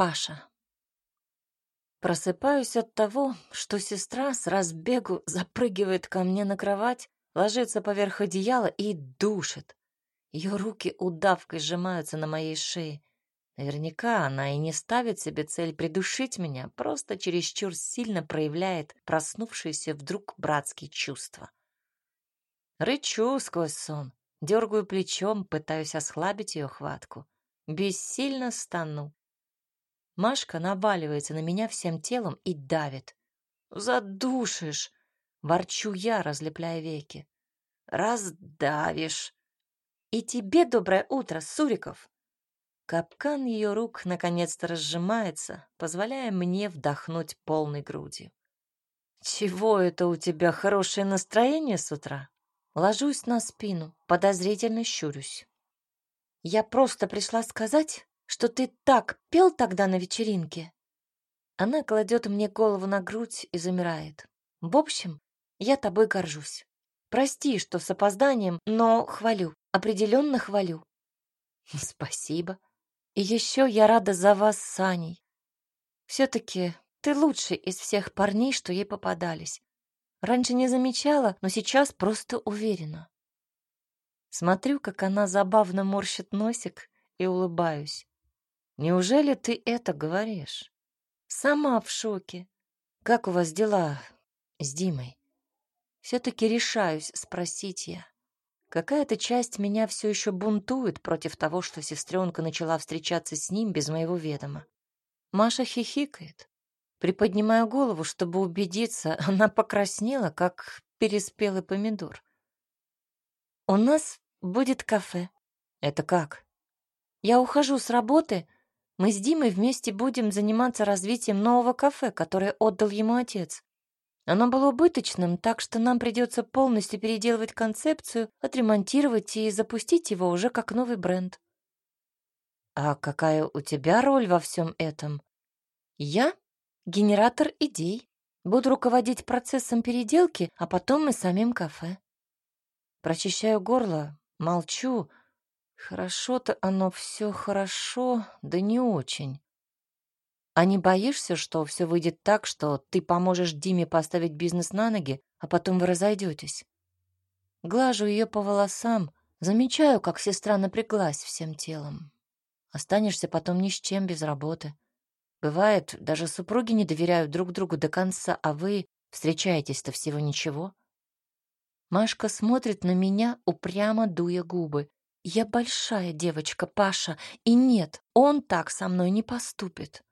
Паша. Просыпаюсь от того, что сестра с разбегу запрыгивает ко мне на кровать, ложится поверх одеяла и душит. Ее руки удавкой сжимаются на моей шее. Наверняка она и не ставит себе цель придушить меня, просто чересчур сильно проявляет проснувшиеся вдруг братские чувства. Рычу сквозь сон, дергаю плечом, пытаюсь ослабить ее хватку. Бессильно стану. Машка наваливается на меня всем телом и давит. «Задушишь!» — ворчу я, разлепляя веки. «Раздавишь!» «И тебе доброе утро, Суриков!» Капкан ее рук наконец-то разжимается, позволяя мне вдохнуть полной грудью. «Чего это у тебя хорошее настроение с утра?» Ложусь на спину, подозрительно щурюсь. «Я просто пришла сказать, что ты так пел тогда на вечеринке». Она кладет мне голову на грудь и замирает. «В общем, я тобой горжусь. Прости, что с опозданием, но хвалю, определенно хвалю». «Спасибо», и еще я рада за вас с. Все-таки ты лучший из всех парней, что ей попадались. Раньше не замечала, но сейчас просто уверена. Смотрю, как она забавно морщит носик и улыбаюсь. Неужели ты это говоришь? Сама в шоке. Как у вас дела с Димой? Все-таки решаюсь спросить я. Какая-то часть меня все еще бунтует против того, что сестренка начала встречаться с ним без моего ведома. Маша хихикает. Приподнимаю голову, чтобы убедиться, она покраснела, как переспелый помидор. «У нас будет кафе». «Это как?» «Я ухожу с работы. Мы с Димой вместе будем заниматься развитием нового кафе, которое отдал ему отец. Оно было убыточным, так что нам придется полностью переделывать концепцию, отремонтировать и запустить его уже как новый бренд. А какая у тебя роль во всем этом? Я — генератор идей. Буду руководить процессом переделки, а потом и самим кафе. Прочищаю горло, молчу. Хорошо-то оно все хорошо, да не очень. А не боишься, что все выйдет так, что ты поможешь Диме поставить бизнес на ноги, а потом вы разойдетесь? Глажу ее по волосам, замечаю, как сестра напряглась всем телом. Останешься потом ни с чем без работы. Бывает, даже супруги не доверяют друг другу до конца, а вы встречаетесь-то всего ничего. Машка смотрит на меня, упрямо дуя губы. Я большая девочка, Паша, и нет, он так со мной не поступит.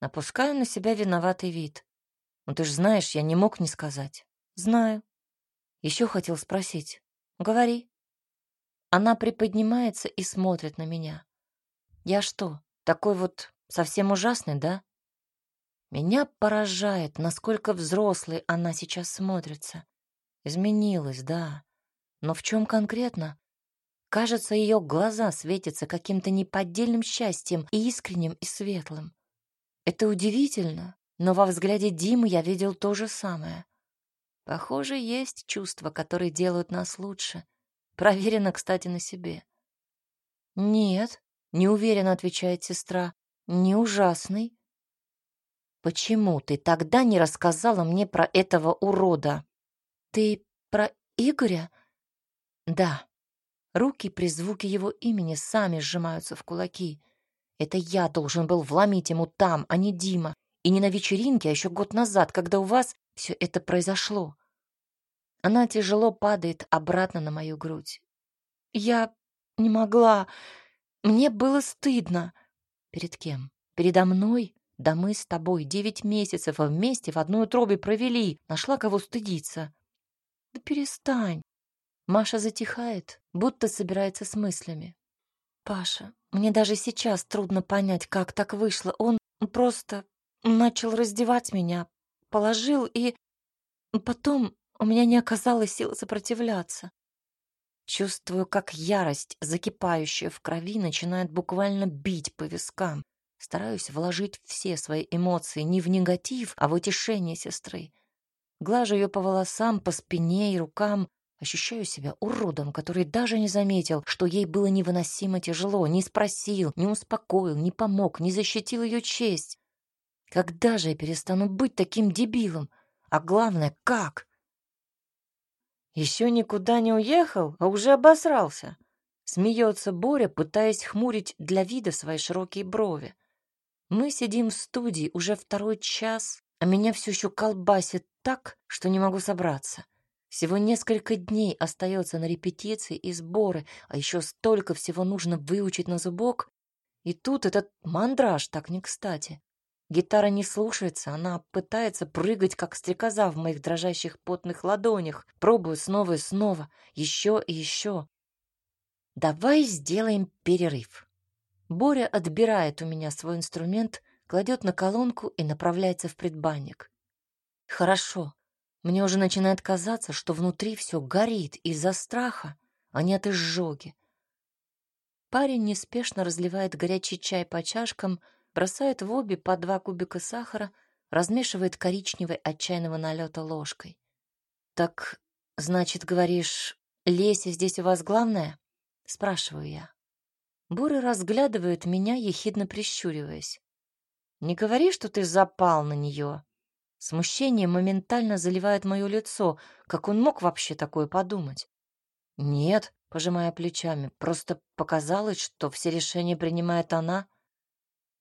Напускаю на себя виноватый вид. Ну ты же знаешь, я не мог не сказать. Знаю. Еще хотел спросить. Говори. Она приподнимается и смотрит на меня. Я что, такой вот совсем ужасный, да? Меня поражает, насколько взрослой она сейчас смотрится. Изменилась, да. Но в чем конкретно? Кажется, ее глаза светятся каким-то неподдельным счастьем, искренним и светлым. Это удивительно, но во взгляде Димы я видел то же самое. Похоже, есть чувства, которые делают нас лучше. Проверено, кстати, на себе. Нет, неуверенно отвечает сестра. Не ужасный. Почему ты тогда не рассказала мне про этого урода? Ты про Игоря? Да. Руки при звуке его имени сами сжимаются в кулаки. Это я должен был вломить ему там, а не Дима. И не на вечеринке, а еще год назад, когда у вас все это произошло. Она тяжело падает обратно на мою грудь. Я не могла. Мне было стыдно. Перед кем? Передо мной? Да мы с тобой девять месяцев вместе в одной утробе провели. Нашла кого стыдиться. Да перестань. Маша затихает, будто собирается с мыслями. Паша, мне даже сейчас трудно понять, как так вышло. Он просто начал раздевать меня, положил и... Потом у меня не оказалось сил сопротивляться. Чувствую, как ярость, закипающая в крови, начинает буквально бить по вискам. Стараюсь вложить все свои эмоции не в негатив, а в утешение сестры. Глажу ее по волосам, по спине и рукам, Ощущаю себя уродом, который даже не заметил, что ей было невыносимо тяжело, не спросил, не успокоил, не помог, не защитил ее честь. Когда же я перестану быть таким дебилом? А главное, как? Еще никуда не уехал, а уже обосрался. Смеется Боря, пытаясь хмурить для вида свои широкие брови. Мы сидим в студии уже второй час, а меня все еще колбасит так, что не могу собраться. Всего несколько дней остается на репетиции и сборы, а еще столько всего нужно выучить на зубок. И тут этот мандраж так не кстати. Гитара не слушается, она пытается прыгать, как стрекоза в моих дрожащих потных ладонях. Пробую снова и снова, еще и еще. Давай сделаем перерыв. Боря отбирает у меня свой инструмент, кладет на колонку и направляется в предбанник. Хорошо. Мне уже начинает казаться, что внутри все горит из-за страха, а не от изжоги. Парень неспешно разливает горячий чай по чашкам, бросает в обе по два кубика сахара, размешивает коричневой отчаянного налета ложкой. «Так, значит, говоришь, Леся здесь у вас главная?» — спрашиваю я. Буры разглядывает меня, ехидно прищуриваясь. «Не говори, что ты запал на нее». Смущение моментально заливает мое лицо. Как он мог вообще такое подумать? «Нет», — пожимая плечами, — «просто показалось, что все решения принимает она».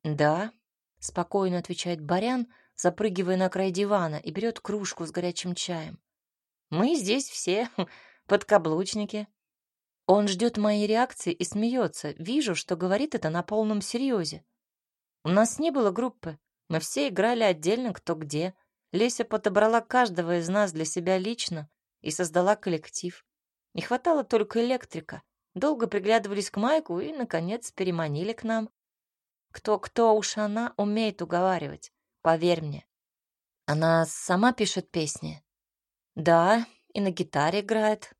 «Да», — спокойно отвечает Барян, запрыгивая на край дивана и берет кружку с горячим чаем. «Мы здесь все подкаблучники». Он ждет моей реакции и смеется. Вижу, что говорит это на полном серьезе. У нас не было группы. Мы все играли отдельно кто где. Леся подобрала каждого из нас для себя лично и создала коллектив. Не хватало только электрика. Долго приглядывались к Майку и, наконец, переманили к нам. Кто-кто уж она умеет уговаривать, поверь мне. Она сама пишет песни? Да, и на гитаре играет,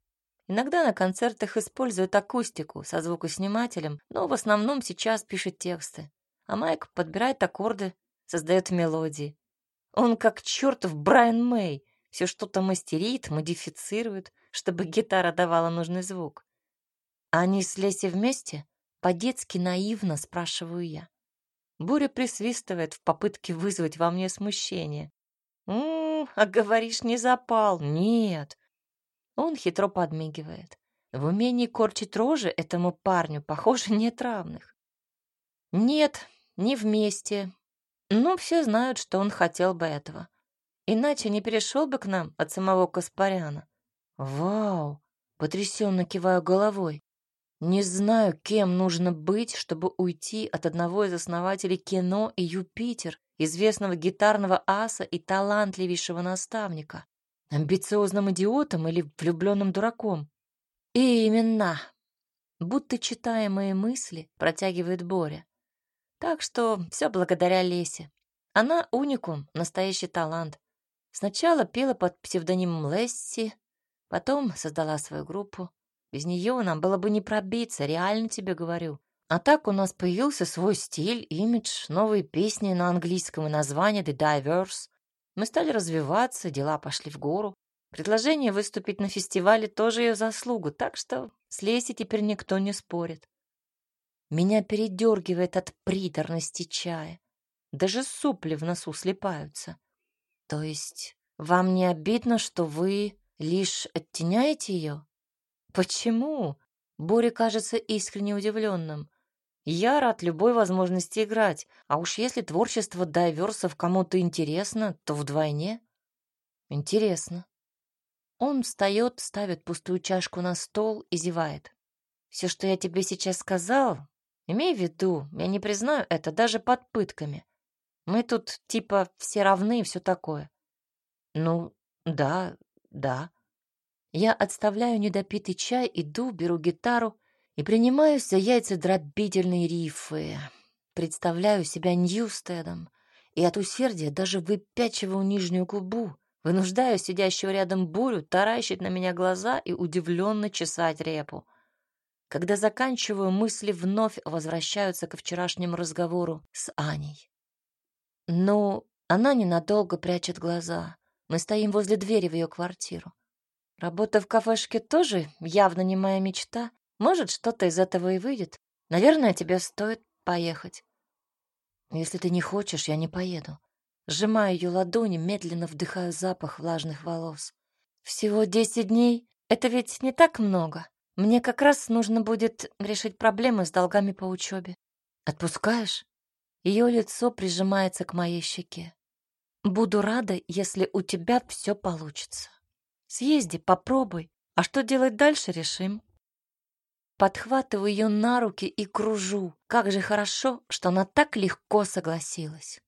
Иногда на концертах использует акустику со звукоснимателем, но в основном сейчас пишет тексты. А Майк подбирает аккорды, создает мелодии. Он как чертов Брайан Мэй, все что-то мастерит, модифицирует, чтобы гитара давала нужный звук. А они с Леси вместе? По-детски наивно спрашиваю я. Буря присвистывает в попытке вызвать во мне смущение. «У, а говоришь, не запал?» «Нет, он хитро подмигивает. В умении корчить рожи этому парню, похоже, нет равных. Нет, не вместе. Но все знают, что он хотел бы этого. Иначе не перешел бы к нам от самого Каспаряна. Вау! Потрясенно киваю головой. Не знаю, кем нужно быть, чтобы уйти от одного из основателей кино и Юпитер, известного гитарного аса и талантливейшего наставника. Амбициозным идиотом или влюбленным дураком? И именно. Будто читая мои мысли, протягивает Боря. Так что все благодаря Лесе. Она уникум, настоящий талант. Сначала пела под псевдонимом Лесси, потом создала свою группу. Без нее нам было бы не пробиться, реально тебе говорю. А так у нас появился свой стиль, имидж, новые песни на английском и название The Diverse. Мы стали развиваться, дела пошли в гору. Предложение выступить на фестивале тоже ее заслугу, так что с Лесей теперь никто не спорит. Меня передергивает от приторности чая. Даже сопли в носу слепаются. То есть вам не обидно, что вы лишь оттеняете ее? Почему? Боря кажется искренне удивленным. Я рад любой возможности играть, а уж если творчество дайверсов кому-то интересно, то вдвойне. Интересно. Он встает, ставит пустую чашку на стол и зевает. Все, что я тебе сейчас сказал, имей в виду, я не признаю это даже под пытками. Мы тут типа все равны и все такое. Ну, да, да. Я отставляю недопитый чай, иду, беру гитару и принимаюсь за яйцедробительные рифы. Представляю себя Ньюстедом и от усердия даже выпячиваю нижнюю губу, вынуждаю сидящего рядом бурю таращить на меня глаза и удивленно чесать репу. Когда заканчиваю, мысли вновь возвращаются ко вчерашнему разговору с Аней. Ну, она ненадолго прячет глаза. Мы стоим возле двери в ее квартиру. Работа в кафешке тоже явно не моя мечта. Может, что-то из этого и выйдет. Наверное, тебе стоит поехать. Если ты не хочешь, я не поеду. Сжимаю ее ладони, медленно вдыхаю запах влажных волос. Всего десять дней? Это ведь не так много. Мне как раз нужно будет решить проблемы с долгами по учебе. Отпускаешь? Ее лицо прижимается к моей щеке. Буду рада, если у тебя все получится. Съезди, попробуй. А что делать дальше, решим. Подхватываю ее на руки и кружу. Как же хорошо, что она так легко согласилась.